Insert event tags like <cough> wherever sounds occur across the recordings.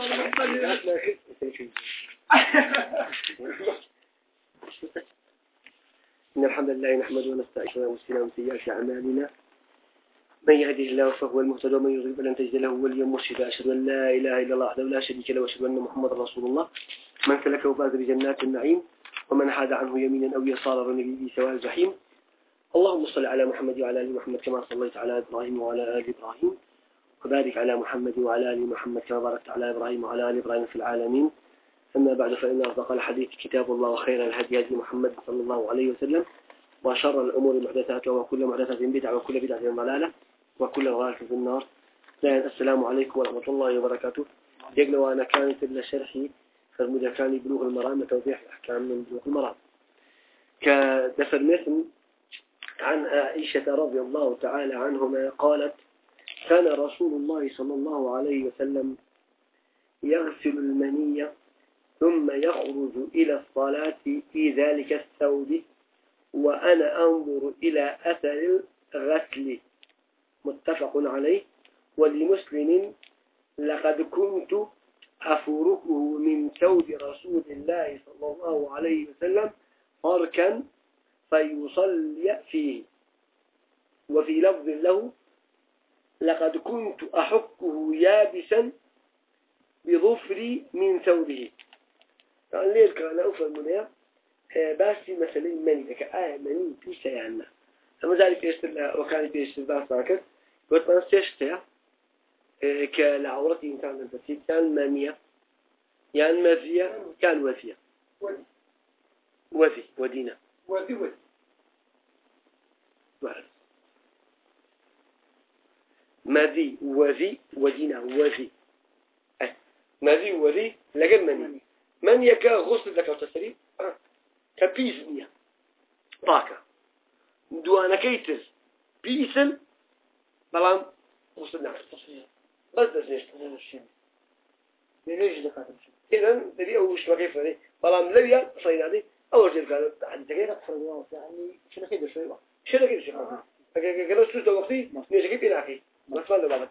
<laughs> إن الحمد لله نحمده ونستعينه ونستغفره من أعمالنا. من يهده الله فهو المهتد ومن يضلل فلن تجد له وليا مرشدا. أشهد أن لا إله إلا الله وحده لا شريك له وأشهد أن محمدا رسول الله. من سلكه فاز بجنات النعيم ومن حاد عنه يمينا أو يسارا رمي سواء الجحيم. اللهم صل على محمد وعلى آل محمد كما صليت على إبراهيم وعلى آل إبراهيم. وبارك على محمد وعلى آل محمد كما باركت على إبراهيم وعلى آل إبراهيم في العالمين. أما بعد فإن أصدق الحديث كتاب الله وخير الهدي هدي محمد صلى الله عليه وسلم وشر الأمور محدثاتها وكل محدثة بدعة وكل بدعة ضلالة وكل ضلالة في النار. السلام عليكم ورحمة الله وبركاته. يقنا وأنا كانت إلا شرحي فرمودا كان بلوغ المرام توضيح الأحكام من بلوغ المرام. كدفر مثل عن عائشة رضي الله تعالى عنهما قالت كان رسول الله صلى الله عليه وسلم يغسل المنية ثم يخرج إلى الصلاة في ذلك الثوب وأنا أنظر إلى أثر الغسل. متفق عليه. ولمسلم لقد كنت أفركه من ثوب رسول الله صلى الله عليه وسلم فركا فيصلي فيه. وفي لفظ له لقد كنت أحكه يابسا بظفري من ثوبه. يعني ليه كان أوفى المنيا باسي مثلا مني. لك آية مني بيسا يعني أما ذلك يشتر وكان بيشتر باس معك قلت أنا سيشتر كالعورة إنسان البسيط. كان منية يعني مذية كان وفية وفي. ودينا وفي وفي. مذي وذي ودينا وذي. مذي وذي لقد مني. من يكا غسل لك وتسري؟ كبيس نيا. باكا. دوانا كيتر بيسل. بلان غسل نعم بس دزنيش ليش دخلت إذا تبي أول شو كيف هذي؟ بلان لبيا صيد هذه أول شيء قال عند غير يعني شنو كده شوي شنو كده شيء قال شو توقفي ليش كيف ينعكي بس لبعض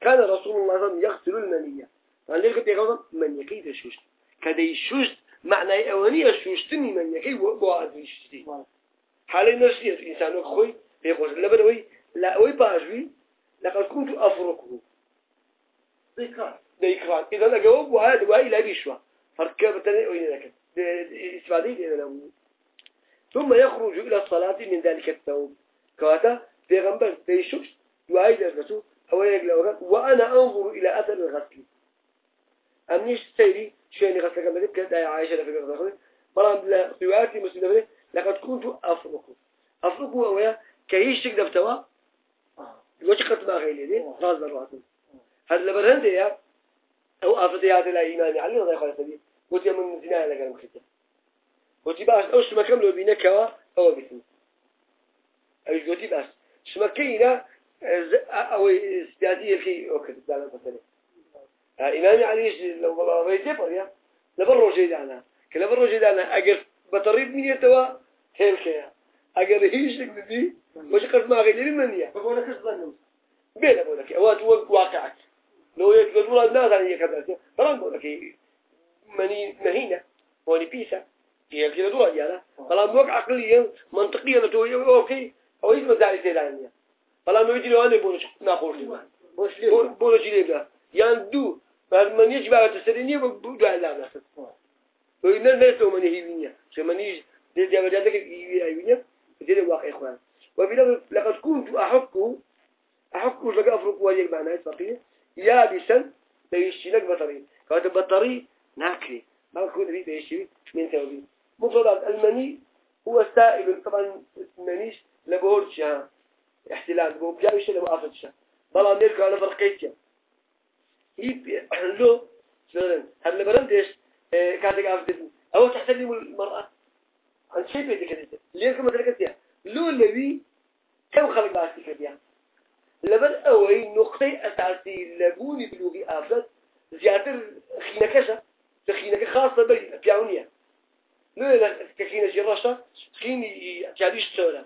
كان رسول الله صلى الله عليه وسلم يغسل المنية قال كنت يقول من يكيد الشوش كده يشوش معنى أولية شوشتني من يكي وعد يشتي حالي نفسية الإنسان أخوي يقول لبروي لا أوي باجوي لقد كنت أفرقه ذكر ذكران إذا لقوا وهذا وهي لا بيشوا فركبتني وين لك استفادي لنا ثم يخرج إلى الصلاة من ذلك الثوب كواتا في غنبر تيشوش وهي درسه أو يقول وأنا أنظر إلى أثر الغسل. أمنيش سيري شيني غسل كما ذكرت آية عائشة في الغسل مرام رواياتي مسلمة لقد كنت أفرق. أفرق هو كيش تقدر توا؟ وش قد ما غيلي دي راز برواتي هذا لبرهن دي أو أفضيات لا إيماني علي رضي الله سبيل قلت يا من زنا لك المخيطة قلت باش أو شما لو بينك أو بيتني أو قلت باش شما كينا ئەوەی سپیادی یەکی ئۆکرددانە بەسەر ئیمامی علیش لەو بەڵاڕی دێپڕە لەبەر ڕۆژەیدانا کە لەبەر ڕۆژێدانا ئەگەر بەتەڕیب نیێتەوە هێلکەیە ئەگەر هیچ شتێک ببی وەش قەت ماغی لێبی من نیە بەبوونە کەس بڵێن بێ لە بۆنەکەی ئەوە تو وەک واقعات لەوە یەک بە دوڵات نازانانی یەکە دەرچێت بەڵام بۆنەکەی منی مەهینە بۆنی پیسە یەکی لە دوڵات یانە بەڵام وەک عقلی منطقیە لە تۆ ئەوکەی ئەوەی مەداری تێدانە طبعا ما يجي له أنا بقول ناقول بقول شيء لا يعني دو فمن يجب على تسريني بدو على نفسه وإن الناس من يهيبينيا شو من يج دي دي بدأك يهيبينيا دي الواقع إخوان وبلا لقد كنت أحكه أحكه لك أفرق وجه معناه صحيح يابسا بيشي لك بطري كانت بطري ناكري ما كنت بي بيشي من ثوبي مفردات المني هو سائل طبعا المنيش لبورتش احتلال بو أفدش بلا ميركا على فرقيتيا هي لو شلون هل برندش كاتك أفدش أو تحترم المرأة. عن شيء بيدك كده ليه كم تركتيا لو النبي كم خلق باسك بيها لبر أوي نقطة أساسية لبوني بلوغي أفضل. زيادة خينكشة خينك خاصة بي بيعونية لو كخينة جراشة خيني تعديش سولا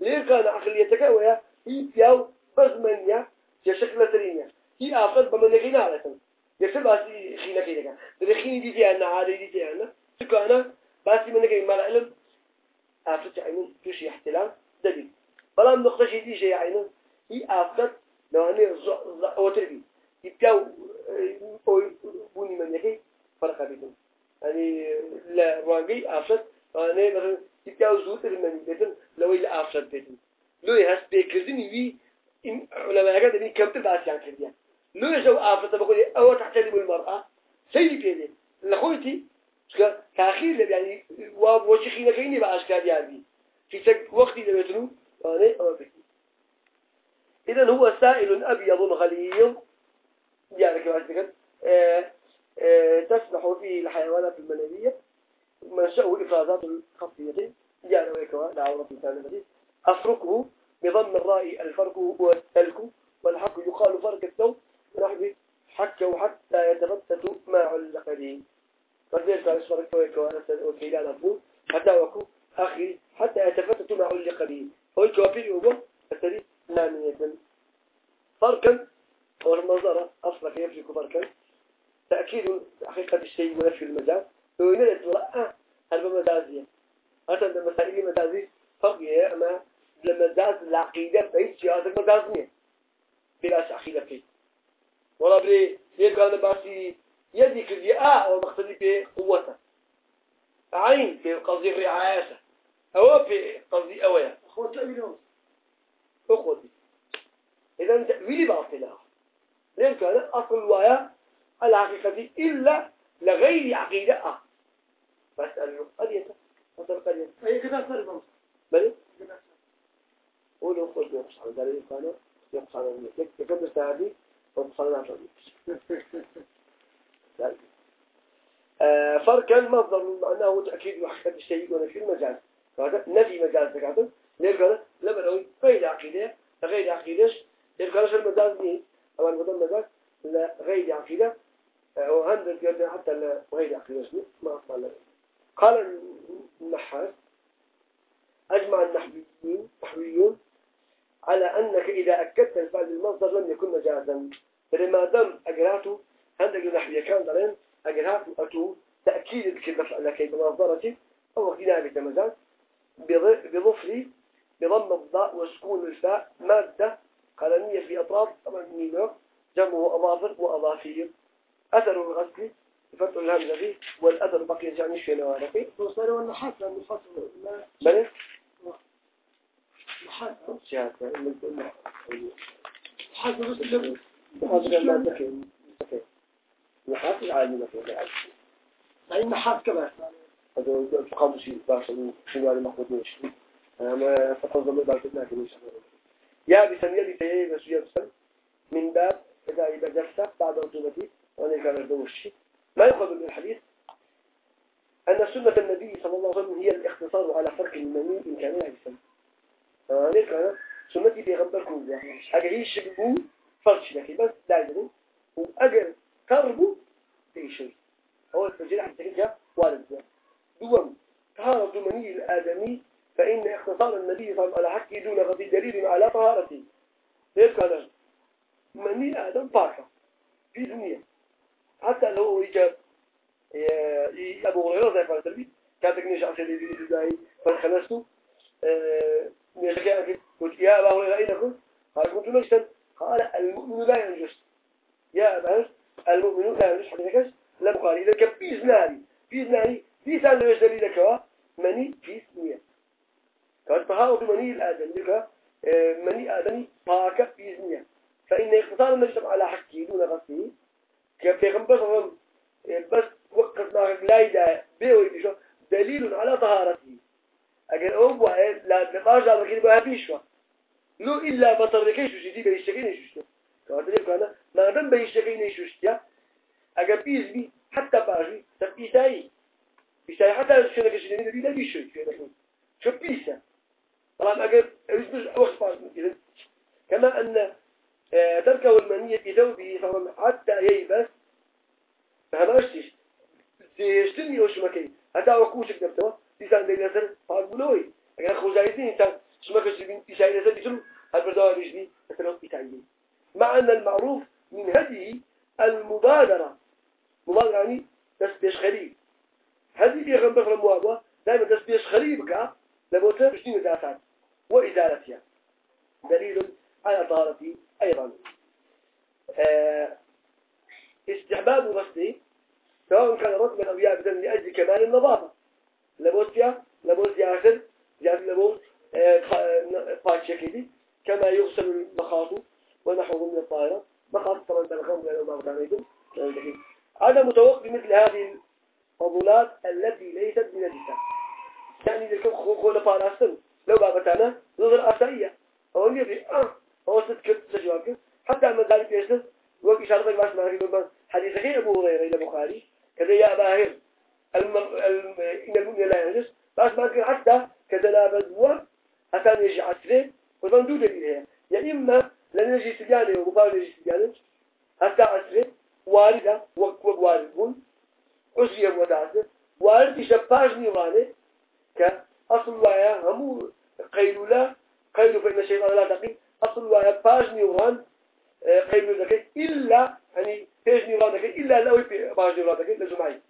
ليه كان عقليتك ويا هي بياو بزمنيا يا شكل ترينيا هي أفضل بمن يغينا على سن يكتب خينك لك درخيني دي دي أنا عادي دي دي أنا تكو أنا باسي منك ما العلم آفت عينون توشي احتلال دليل بلام نقطة دي شيء عينون هي آفت لو أنا أوتربي يبتاو بوني من يكي فرق بينهم يعني لا رواقي آفت أنا مثلا يبتاو زوتر من بيتن لو إلا آفت بيتن لو يهس بيكردني وي علماء هذا دني كم تبعث يعني كرديان لو يجو آفت بقول أو تحترم المرأة؟ سيدي بيدي لخوتي تأخير يعني ووجه خينا خيني بأشكال يعني. في سك وقت إذا بيتنو أنا أو بكي إذا هو سائل أبيض غليظ يعني كما ذكرت آه، آه، تسمح فيه الحيوانات المنوية منشأه إفرازات الخطية. يعني ويكوا دعوة في أفركه بضم الراء الفرق التلك والحق يقال فرق الثوب ونحو حك وحتى يتفتت ما علق به. فذلك قال اسمه ويكوا وكيلان أبو حتى وكو أخي حتى يتفتت ما علق به. هو الكوافير هو التالي نامية. فرقا هو المنظرة أصلا يفرق فرقا. تأكيد حقيقة الشيء ونفي المجال وإن الدراء المجازية أصلا مسائل المجازي فرق أما لمجاز العقيدة بأي شيء هذا مجازني بلاش عقيدة فيه. ولا بري يقال باسي يدي كذي آه ومختلف بقوته عين في قضية الرعاية أو في قضية أويا. أخوة تأويلهم أخوتي. إذا تأويلي باطلة. لأن كان أصل الوايا الحقيقة إلا لغير عقيدة. آه فاسأل قرية مثل قرية أي كذا صار بل كذا قولوا خذ يقص على ذلك كان يقص على ذلك يكبر سعدي ويقص على ذلك آه، فرقا مصدر معناه تأكيد وحكة الشيء ونفي المجاز هذا نفي مجاز. ليه قال لما نقول غير عقيدة غير ليه قال شو المجاز مين أو المدن مجاز لا غير عقيدة وهندل يرجع حتى لا غير عقيدة ما أصلا قال النحاس أجمع النحويين على أنك إذا أكدت الفعل المصدر لم يكن مجازا. فلما دام أجراته عندك النحوية كان دارين أجراته أتو تأكيد الكلمة لكي بمصدرته أو كنابة مجاز. بظفر بضم الضاء وسكون الفاء مادة قلمية في أطراف طبعا ميمة جمعه أظافر وأظافير. أثر الغسل بفتح الهمزة والأثر بقي يعني في نوارقي. وصار والنحاس لأنه فصل لا. نحاس سياسة نحاس بس اللي هذا ما ذكي نحاس العالم ذكي يعني نحاس كمان هذا قاموسي باشا شنو على محمود مش أنا ما فقط ضمن باشا لكن مش يا بسم يدي تيجي بس يبسم من باب إذا إذا جلست بعد رطوبتي وأنا كان الدوشي ما يقبل من الحديث أن سنة النبي صلى الله عليه وسلم هي الاختصار على فرق المني إن كان يعجسا أنا كان سنتي بيغمبر كوزا أجر يشبهو فرش لكي بس لا يدري. وأجر كربو في شيء هو التسجيل عن ترجع والد دوم طهارة مني الآدمي فإن اختصار النبي صلى الله عليه وسلم على حقه دون غضي دليل على طهارته. ليش كان مني آدم باكا في دنيا حتى لو يجاب أبو هريرة زي قال تلبي كانت تكنيش عشان يجي زي فخلصته مشكلة قلت يا أبا هريرة أين كنت؟ قال كنت مجدا قال المؤمن لا ينجس. يا أبا المؤمن لا ينجس. حديثك لم قال إذا كان بيز ناري بيز ناري في سنة مش دليل كوا مني في سنية قال طهارة مني الآدم لك مني آدمي طاقة في سنية فإن اقتصار المجتمع على حكي دون غسله كبيغمبر بس وقت ما لا يدا بيوي بيشو دليل على طهارته. أجل أبو لا نقاش على كده بقى بيشوا لو إلا بطر لكيش وشتي بيشتكين يشوشتيا كما تلك أنا ما دام بيشتكين يشوشتيا أجل بيز بي حتى باجي طب إيساي إيساي حتى شنو كشنو بي لا بيشوي شو بيسا طبعا أجل مش وقت باجي كما أن تركه المنية بثوبه طبعا حتى ييبس فهماشتش زيشتني وش مكي حتى وكوشك نبتوا لسان دي نسر فعل بلوي اگر خوزايزين انسان شمكش بين إشاي نسر يتلو البردوان يجبي مثلا إتعيين مع أن المعروف من هذه المبادرة. مضاد يعني دس بيش خريب هذه في غنبر المواضع دائما دس بيش خريب لابد تشتين ذاتها وإزالتها دليل على طهارته أيضا آه، استحباب غسله سواء كان رطبا أو يابسا لأجل كمال النظافة. لابد لابد ياسر ياسر لابد فاشكي كما يغسل المخاط ونحوه من الطائرة. مخاط طبعا تلخم لأنه ما عليكم هذا متوقف مثل هذه الفضولات التي ليست بنجسة يعني إذا كان خول بالاستن لو بابتانا نظر أسائية أو يبي آه هو ستكت سجواك حتى من ذلك يسس وقت إشارة باش معك بما حديث غير أبو هريرة إلى بخاري كذا يا أبا هر الم... الم... إن المؤمن لا ينجس باش معك حتى كذا لا بدوه حتى يجي عسره وطبعا دو دليل هي يا إما لن يجي سجانه ومقابل يجي سجانه حتى عسره واردة وقت وارد بون عسرية متعسر وارد يشباش نيرانه كأصل ويا همو قيلولة قيلوا فإن الشيطان لا تقي أصل ويا باش نيران آه، قيلوا ذكي إلا يعني بيش نيران ذكي إلا لو باش نيران ذكي لجمعي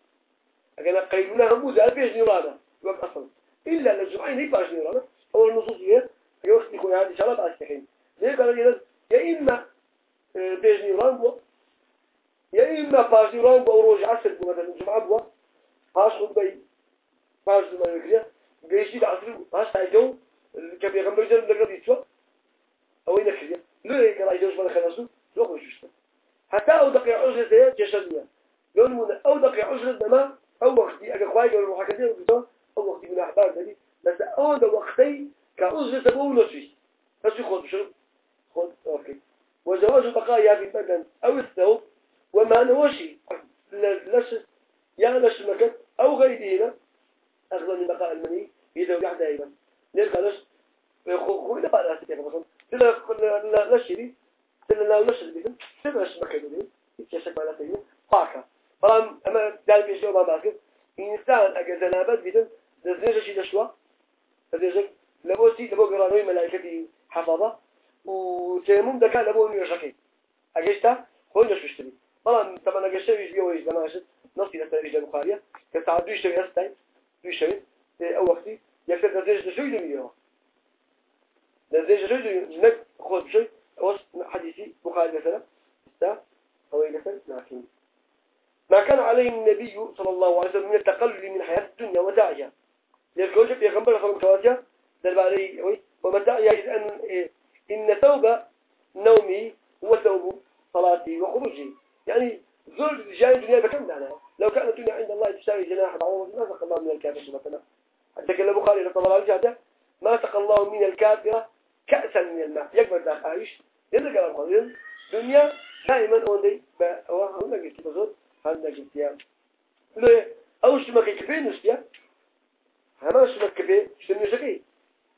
أجل قيلولة همو زال بيش نيران وقت أصل. إلا لجمعي هي باش نيران أول النصوص هي يوقت يكون هذه شغلات أستحين ليه قال لي يا إما آه، بيش نيران بو يا إما باش نيران بو روج عسل بو مثلا الجمعة بو باش خد بي باش ما يكريه قيشي العصر باش تاجو كبي غمر جل لقد يتشو أو ينكريه ليه قال يجوز ما خلصوا لو خوش حتى أو دقيقة عشرة جشدنا لون من أو دقيقة عشرة ما أو وقتي أجا خواي قالوا محاكتين وكذا أو وقتي من أحبار ذلك بس ده وقتي كعشرة تبغوا نشوي بس يخوض شو خذ أوكي وزواج بقايا في البدن أو الثوب وما نوشي لش يا لش مكت أو غيرهما أغلى من بقاء المني يدو قاعد دائما نرجع لش خو إذا بعد أسيتك مثلا تلا لا لشري تلا لا لشري بيهم تلا لش مكت بيهم يتشك على سيدنا فاكا فلان أما دال بيشوا ما باكر إنسان أجل زنابت بيهم دزنيجة شيء دشوا دزنيجة لبو سي لبو قرانوي ملائكتي حفظة وتيمم دكا لبو نيوشكي أجشتا هو نشوشتني طبعا طبعا أجشتا يجي ويجي زماشت نصي لسه البخارية كساعد دويش تبي هستين دويش تبي أو وقتي يكتب نزيج نشوي دنيا نزيج نشوي نك خود شوي وص حديثي بخاري مثلا استا أو مثلا لكن ما كان عليه النبي صلى الله عليه وسلم من التقلل من حياة الدنيا وداعيها لذلك في غنبر صلى الله عليه عليه ومتاعها إذ أن إن ثوب نومي هو ثوب صلاتي وخروجي. يعني زول جاي الدنيا بكم دعنا؟ لو كانت الدنيا عند الله تساوي جناح بعوض ما سقى الله من الكافر مثلا. حتى كان البخاري رضي الله عنه ما سقى الله من الكافر كأسا من الماء. يكبر ذاك عايش يدرك القضية دنيا دائما أوندي هنا قلت بزود هنا قلت يا. ليه؟ أو شو ما كيفين نسيا هما شو ما كيفين شو نسكي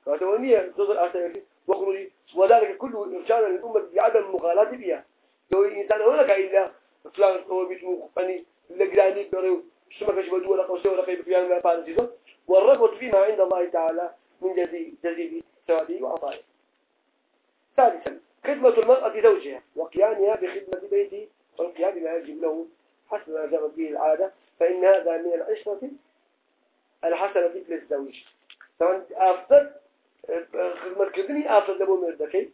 ونيا تظهر أسئلة وخروجي وذلك كله إرشادا للأمة بعدم المغالاة بها. لو إنسان هناك إلا فلان هو بيسمو يعني لجراني بريو شو ما كش بدو ولا قوسه ولا قيب فيان ما فعل جزء. والرغبة فيما عند الله تعالى من جزي جزيل ثوابه وعطائه ثالثا خدمة المرأة زوجها وقيامها بخدمة بيته والقيام بما يجب له. حسب ما جرت به العادة فإن هذا من العشرة الحسنة مثل الزوج طبعا أفضل خدمة كذني أفضل لبو مردكي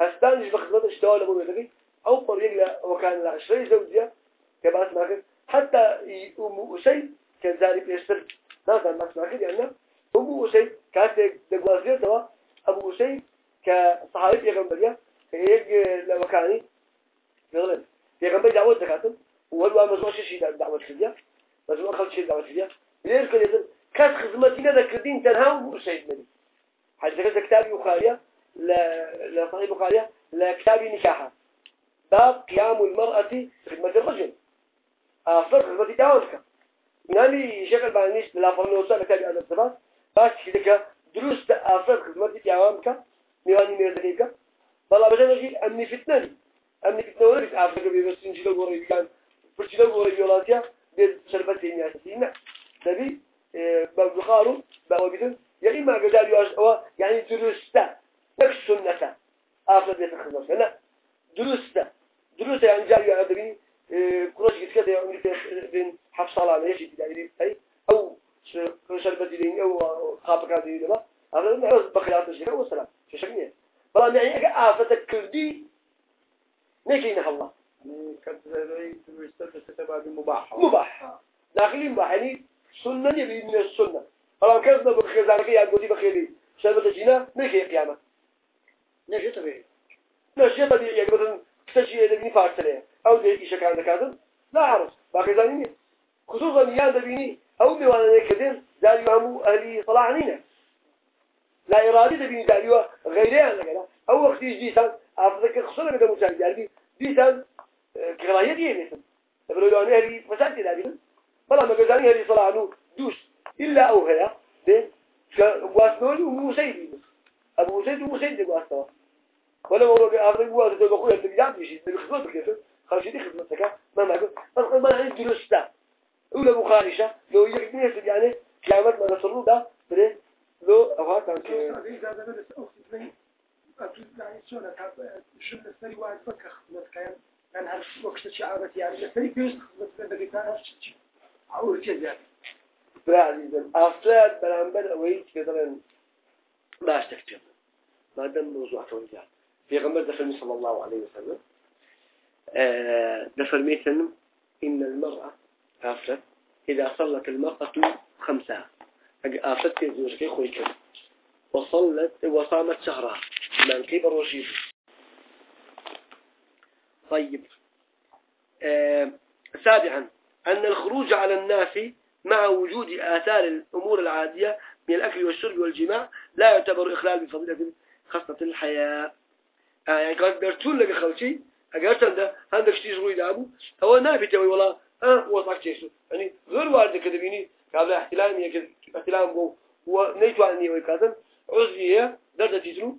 هستانج بخدمة اشتوى لبو مردكي أو طريق وكان العشرين زوجها كباس ماكر حتى أم شيء كان زاري بيشتر نظر ما سمعك لأنه أم شيء كانت دقوازية توا أبو شيء كصحابي يغنبريا هيك لمكاني يغلب يغنبري دعوة زكاة وهو مزوع شيء دعوة كذية مزوع خلص شيء دعوة كذية ليش كل يزن كاس خدمتنا ذكرتين تنها أم شيء مني حتى كتابي بخارية لا لصحيح بخارية لكتابي نكاحة. باب قيام المرأة خدمة الرجل. أفضل خدمة داونك نالي شكل بعنيش لا فرنوسا لكتابي أنا الصفات باش كذلك دروس أفضل خدمة داونك ميواني ميرتكيك بلا بجانا جي أمني فتنة. أمني فتنة ولا بيت أفضل بيبس سنجيل غوري بيان. فرشيل غوري بيولاتيا. بيت شربت سينيا سينا نبي باب بخارو بيتن يا إما قدال يواش يعني دروس تا تك سنة أفضل بيت الخدمة لا دروس تا دروس يعني جاري أدبي كروش كده يعني حف صلاة ليش يعني أي أو شربت لين أو خابك هذه لما هذا نعرف بخيرات الشيء والسلام شو شكله بلا يعني أجا آفتك كردي نكين الله يعني مباح. مباح. داخلي مباح. يعني سنة يبي من السنة ذلك يا جودي بخيري شربت جينا نكين قيامة نجي طبيعي نجي طبيعي يعني مثلا كتشي يدني فارسلة أو ده إيش كان ذكاذن لا أعرف باقي زانيني خصوصا يان دبيني أو بيوانا نكدين داريو همو أهلي طلع عنينا لا إرادي دبيني داريو غيريان لكنا أو وقت يجيسان أفضلك خصوصا كده مشاهد يعني بيسان كراهية دي مثلا تقولوا له أنا أهلي فساد داريو بلا ما قزاني أهلي طلع عنو دوش إلا أو هيا بين واسنولي وموسيدي أبو مسيد ومسيد واسنوا ولا هو أفضل واسنولي بقول أنت بيجاب يشي بخدمتك يا خرجي دي خدمتك ما معك بس ما عندي درسته أولى مخارشة لو يقدر يعني كلامات ما نصروا ده بره لو أوها كان ك إذا هذا بس أخذ مني أكيد يعني شو أنا شو السري واحد فك خدمت كيان أنا عارف وقت شيء عارف يعني السري بيش خدمت بدك تعرف شيء أول شيء برعزيزم أفراد برانبر أويت كذا ما أشتكتهم ما دام موضوع توجيه في غمر دفرمي صلى الله عليه وسلم آه دفرميتن إن المرأة أفرد إذا صلت المرأة خمسة أفرد في زوجك خويك وصلت وصامت شهرها. من كبر وشيب طيب. آه سابعا. أن الخروج على الناس مع وجود آثار الأمور العادية من الأكل والشرب والجماع لا يعتبر إخلال بفضيلة خاصة الحياة. آه يعني قال برتون لك خلشي أقرتن ده عندك شيء روي دابو هو نابي توي والله. آه وضعك تيسو يعني غير وارد كده بيني قبل احتلام يك احتلام بو. ونيتو عني ويكادن عزية درجة تيسو